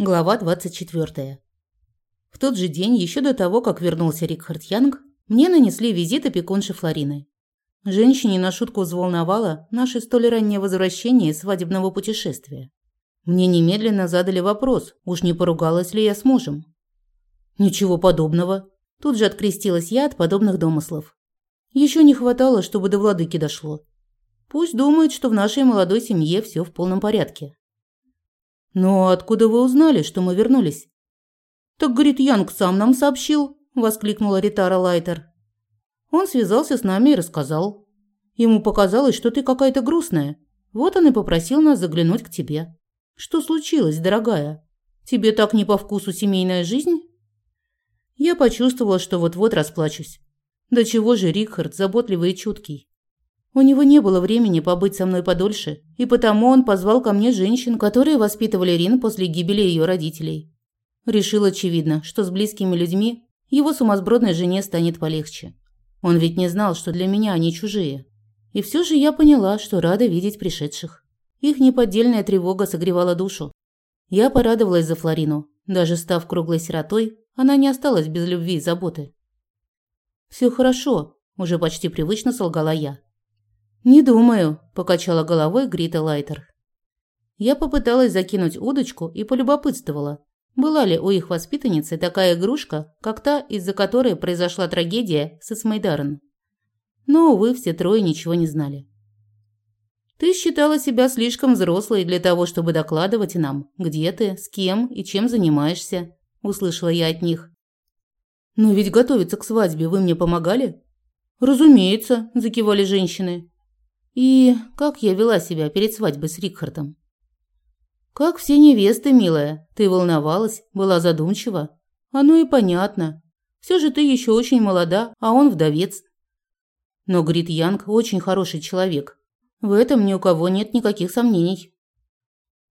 Глава 24. В тот же день, еще до того, как вернулся Рикхард Янг, мне нанесли визит опекунши Флорины. Женщине на шутку взволновало наше столь раннее возвращение из свадебного путешествия. Мне немедленно задали вопрос, уж не поругалась ли я с мужем. Ничего подобного. Тут же открестилась я от подобных домыслов. Еще не хватало, чтобы до владыки дошло. Пусть думает, что в нашей молодой семье все в полном порядке. «Но откуда вы узнали, что мы вернулись?» «Так, говорит, Янг сам нам сообщил», – воскликнула Ритара Лайтер. «Он связался с нами и рассказал. Ему показалось, что ты какая-то грустная. Вот он и попросил нас заглянуть к тебе. Что случилось, дорогая? Тебе так не по вкусу семейная жизнь?» Я почувствовала, что вот-вот расплачусь. До чего же Рихард заботливый и чуткий. У него не было времени побыть со мной подольше, и потому он позвал ко мне женщин, которые воспитывали Рин после гибели ее родителей. Решил очевидно, что с близкими людьми его сумасбродной жене станет полегче. Он ведь не знал, что для меня они чужие. И все же я поняла, что рада видеть пришедших. Их неподдельная тревога согревала душу. Я порадовалась за Флорину. Даже став круглой сиротой, она не осталась без любви и заботы. Все хорошо», – уже почти привычно солгала я. «Не думаю», – покачала головой Грита Лайтер. Я попыталась закинуть удочку и полюбопытствовала, была ли у их воспитанницы такая игрушка, как та, из-за которой произошла трагедия с Эсмейдарен. Но, увы, все трое ничего не знали. «Ты считала себя слишком взрослой для того, чтобы докладывать нам, где ты, с кем и чем занимаешься», – услышала я от них. «Но ведь готовиться к свадьбе вы мне помогали?» «Разумеется», – закивали женщины. И как я вела себя перед свадьбой с Рикхардом? Как все невесты, милая, ты волновалась, была задумчива. Оно и понятно. Все же ты еще очень молода, а он вдовец. Но Грит Янг очень хороший человек. В этом ни у кого нет никаких сомнений.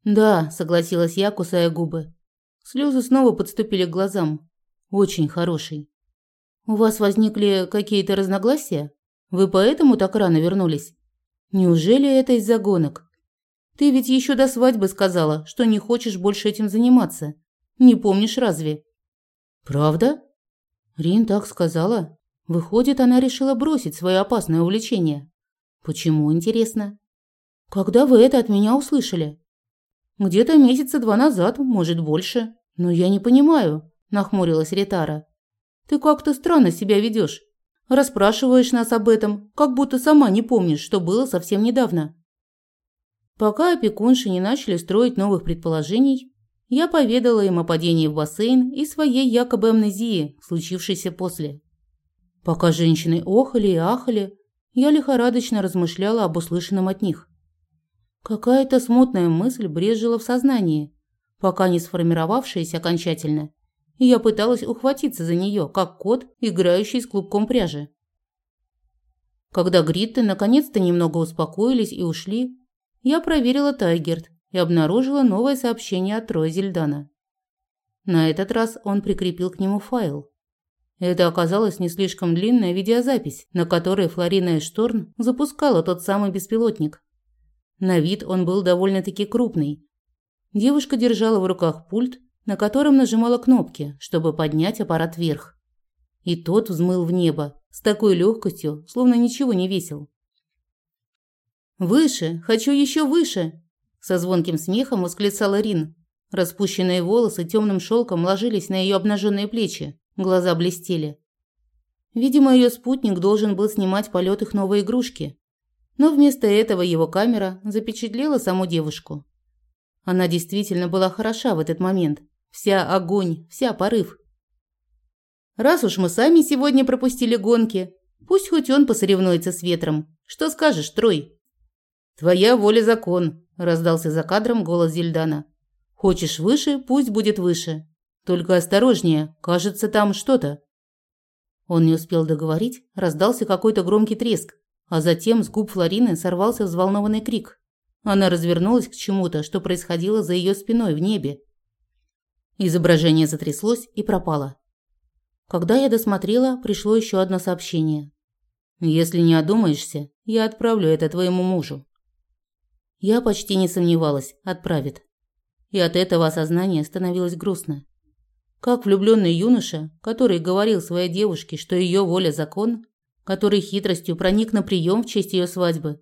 Да, согласилась я, кусая губы. Слезы снова подступили к глазам. Очень хороший. У вас возникли какие-то разногласия? Вы поэтому так рано вернулись? Неужели это из-за гонок? Ты ведь еще до свадьбы сказала, что не хочешь больше этим заниматься. Не помнишь разве? Правда? Рин так сказала. Выходит, она решила бросить свое опасное увлечение. Почему, интересно? Когда вы это от меня услышали? Где-то месяца два назад, может, больше. Но я не понимаю, нахмурилась Ритара. Ты как-то странно себя ведешь. Расспрашиваешь нас об этом, как будто сама не помнишь, что было совсем недавно. Пока опекунши не начали строить новых предположений, я поведала им о падении в бассейн и своей якобы амнезии, случившейся после. Пока женщины охали и ахали, я лихорадочно размышляла об услышанном от них. Какая-то смутная мысль брежила в сознании, пока не сформировавшаяся окончательно и я пыталась ухватиться за нее, как кот, играющий с клубком пряжи. Когда Гритты наконец-то немного успокоились и ушли, я проверила Тайгерт и обнаружила новое сообщение от Троя Зельдана. На этот раз он прикрепил к нему файл. Это оказалась не слишком длинная видеозапись, на которой Флорина Эшторн запускала тот самый беспилотник. На вид он был довольно-таки крупный. Девушка держала в руках пульт на котором нажимала кнопки, чтобы поднять аппарат вверх. И тот взмыл в небо с такой легкостью, словно ничего не весил. «Выше! Хочу еще выше!» Со звонким смехом восклицала Рин. Распущенные волосы темным шелком ложились на ее обнаженные плечи, глаза блестели. Видимо, ее спутник должен был снимать полет их новой игрушки. Но вместо этого его камера запечатлела саму девушку. Она действительно была хороша в этот момент, Вся огонь, вся порыв. Раз уж мы сами сегодня пропустили гонки, пусть хоть он посоревнуется с ветром. Что скажешь, Трой? Твоя воля закон, раздался за кадром голос Зельдана. Хочешь выше, пусть будет выше. Только осторожнее, кажется, там что-то. Он не успел договорить, раздался какой-то громкий треск, а затем с губ Флорины сорвался взволнованный крик. Она развернулась к чему-то, что происходило за ее спиной в небе, Изображение затряслось и пропало. Когда я досмотрела, пришло еще одно сообщение. Если не одумаешься, я отправлю это твоему мужу. Я почти не сомневалась, отправит. и от этого осознания становилось грустно. Как влюбленный юноша, который говорил своей девушке, что ее воля закон, который хитростью проник на прием в честь ее свадьбы,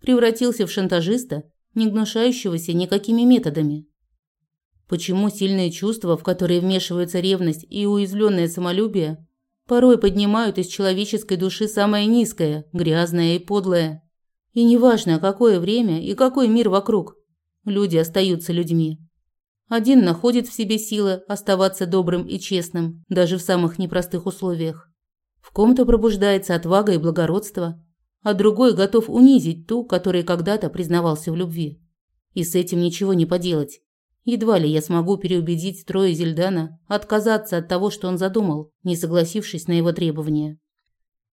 превратился в шантажиста, не гнушающегося никакими методами. Почему сильные чувства, в которые вмешиваются ревность и уязвленное самолюбие, порой поднимают из человеческой души самое низкое, грязное и подлое? И неважно, какое время и какой мир вокруг, люди остаются людьми. Один находит в себе силы оставаться добрым и честным, даже в самых непростых условиях. В ком-то пробуждается отвага и благородство, а другой готов унизить ту, которой когда-то признавался в любви. И с этим ничего не поделать. Едва ли я смогу переубедить Троя Зельдана отказаться от того, что он задумал, не согласившись на его требования.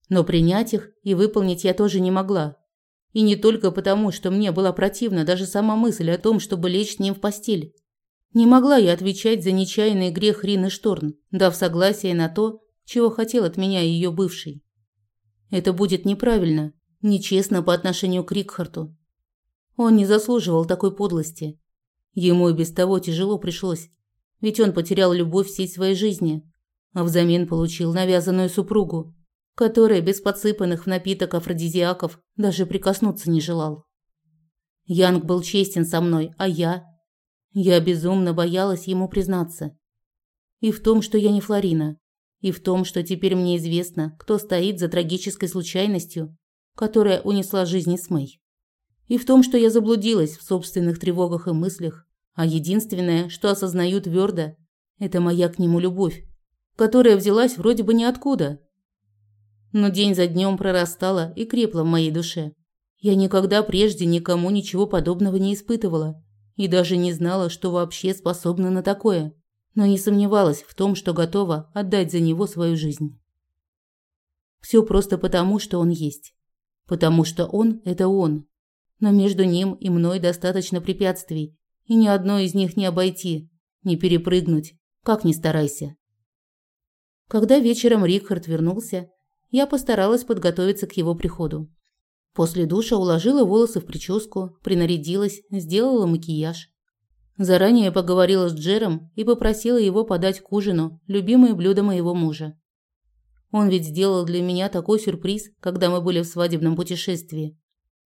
Но принять их и выполнить я тоже не могла. И не только потому, что мне была противна даже сама мысль о том, чтобы лечь с ним в постель. Не могла я отвечать за нечаянный грех Рины Шторн, дав согласие на то, чего хотел от меня ее бывший. Это будет неправильно, нечестно по отношению к Рикхарту. Он не заслуживал такой подлости. Ему и без того тяжело пришлось, ведь он потерял любовь всей своей жизни, а взамен получил навязанную супругу, которая без подсыпанных в напиток афродизиаков даже прикоснуться не желал. Янг был честен со мной, а я... Я безумно боялась ему признаться. И в том, что я не Флорина, и в том, что теперь мне известно, кто стоит за трагической случайностью, которая унесла жизни Смей. И в том, что я заблудилась в собственных тревогах и мыслях, а единственное, что осознаю твердо, это моя к нему любовь, которая взялась вроде бы ниоткуда. Но день за днем прорастала и крепла в моей душе. Я никогда прежде никому ничего подобного не испытывала и даже не знала, что вообще способна на такое, но не сомневалась в том, что готова отдать за него свою жизнь. Все просто потому, что он есть. Потому что он – это он. Но между ним и мной достаточно препятствий, и ни одно из них не обойти, не перепрыгнуть, как ни старайся. Когда вечером Рикхард вернулся, я постаралась подготовиться к его приходу. После душа уложила волосы в прическу, принарядилась, сделала макияж. Заранее поговорила с Джером и попросила его подать к ужину любимое блюдо моего мужа. Он ведь сделал для меня такой сюрприз, когда мы были в свадебном путешествии.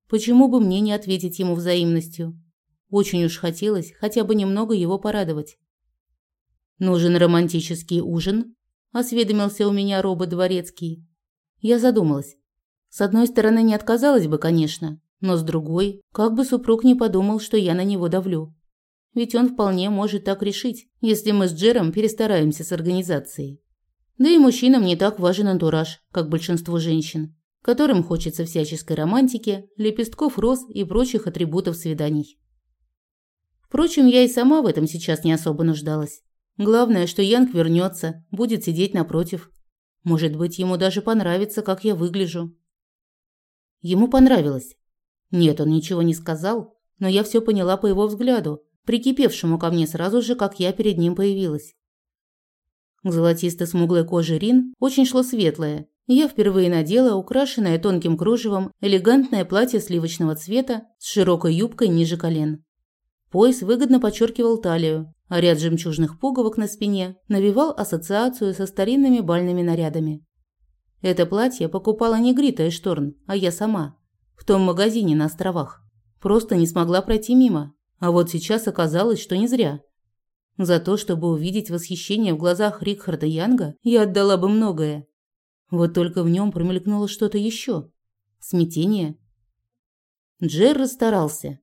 Почему бы мне не ответить ему взаимностью? Очень уж хотелось хотя бы немного его порадовать. «Нужен романтический ужин?» – осведомился у меня робот дворецкий. Я задумалась. С одной стороны, не отказалась бы, конечно, но с другой, как бы супруг не подумал, что я на него давлю. Ведь он вполне может так решить, если мы с Джером перестараемся с организацией. Да и мужчинам не так важен антураж, как большинство женщин, которым хочется всяческой романтики, лепестков роз и прочих атрибутов свиданий. Впрочем, я и сама в этом сейчас не особо нуждалась. Главное, что Янг вернется, будет сидеть напротив. Может быть, ему даже понравится, как я выгляжу. Ему понравилось. Нет, он ничего не сказал, но я все поняла по его взгляду, прикипевшему ко мне сразу же, как я перед ним появилась. К золотисто-смуглой коже Рин очень шло светлое, я впервые надела украшенное тонким кружевом элегантное платье сливочного цвета с широкой юбкой ниже колен. Пояс выгодно подчеркивал талию, а ряд жемчужных пуговок на спине навевал ассоциацию со старинными бальными нарядами. Это платье покупала не Грита Эшторн, а я сама, в том магазине на островах. Просто не смогла пройти мимо. А вот сейчас оказалось, что не зря. За то, чтобы увидеть восхищение в глазах Рикхарда Янга, я отдала бы многое. Вот только в нем промелькнуло что-то еще. Смятение. Джер расстарался.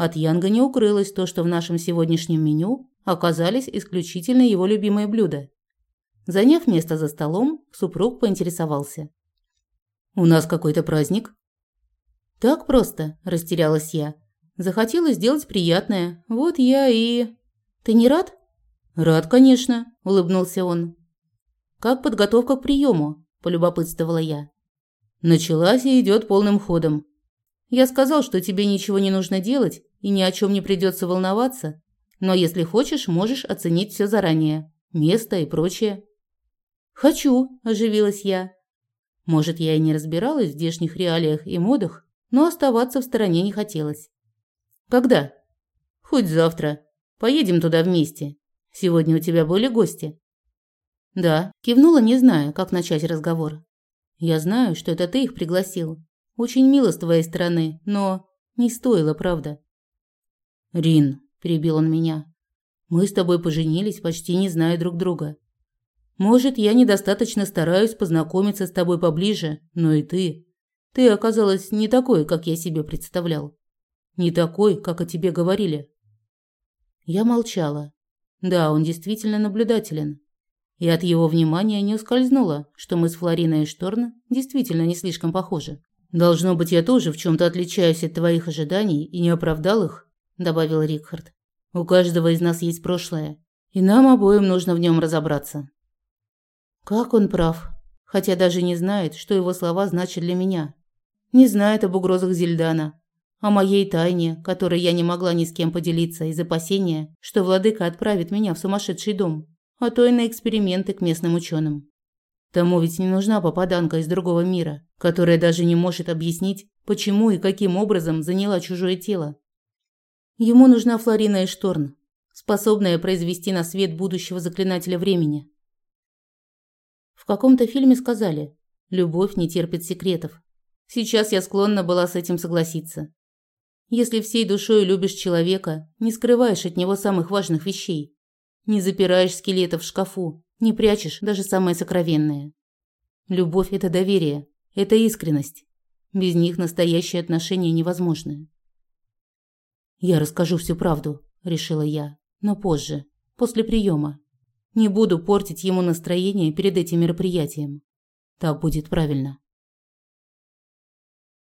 От Янга не укрылось то, что в нашем сегодняшнем меню оказались исключительно его любимые блюда. Заняв место за столом, супруг поинтересовался. «У нас какой-то праздник?» «Так просто», – растерялась я. Захотела сделать приятное. Вот я и... Ты не рад? Рад, конечно, улыбнулся он. Как подготовка к приему? полюбопытствовала я. Началась и идет полным ходом. Я сказал, что тебе ничего не нужно делать и ни о чем не придется волноваться, но если хочешь, можешь оценить все заранее, место и прочее. Хочу, оживилась я. Может, я и не разбиралась в здешних реалиях и модах, но оставаться в стороне не хотелось. Когда? Хоть завтра. Поедем туда вместе. Сегодня у тебя были гости?» «Да», – кивнула, не зная, как начать разговор. «Я знаю, что это ты их пригласил. Очень мило с твоей стороны, но не стоило, правда». «Рин», – перебил он меня, – «мы с тобой поженились, почти не зная друг друга. Может, я недостаточно стараюсь познакомиться с тобой поближе, но и ты. Ты оказалась не такой, как я себе представлял. Не такой, как о тебе говорили». Я молчала. Да, он действительно наблюдателен. И от его внимания не ускользнуло, что мы с Флориной Шторн действительно не слишком похожи. «Должно быть, я тоже в чем то отличаюсь от твоих ожиданий и не оправдал их», – добавил Рикхард. «У каждого из нас есть прошлое, и нам обоим нужно в нем разобраться». Как он прав, хотя даже не знает, что его слова значат для меня. Не знает об угрозах Зельдана, о моей тайне, которой я не могла ни с кем поделиться из опасения, что владыка отправит меня в сумасшедший дом, а то и на эксперименты к местным ученым. Тому ведь не нужна попаданка из другого мира, которая даже не может объяснить, почему и каким образом заняла чужое тело. Ему нужна Флорина Эшторн, способная произвести на свет будущего заклинателя времени. В каком-то фильме сказали «Любовь не терпит секретов». Сейчас я склонна была с этим согласиться. Если всей душой любишь человека, не скрываешь от него самых важных вещей. Не запираешь скелетов в шкафу, не прячешь даже самое сокровенное. Любовь – это доверие, это искренность. Без них настоящие отношения невозможны. «Я расскажу всю правду», – решила я, – «но позже, после приема. Не буду портить ему настроение перед этим мероприятием. Так будет правильно».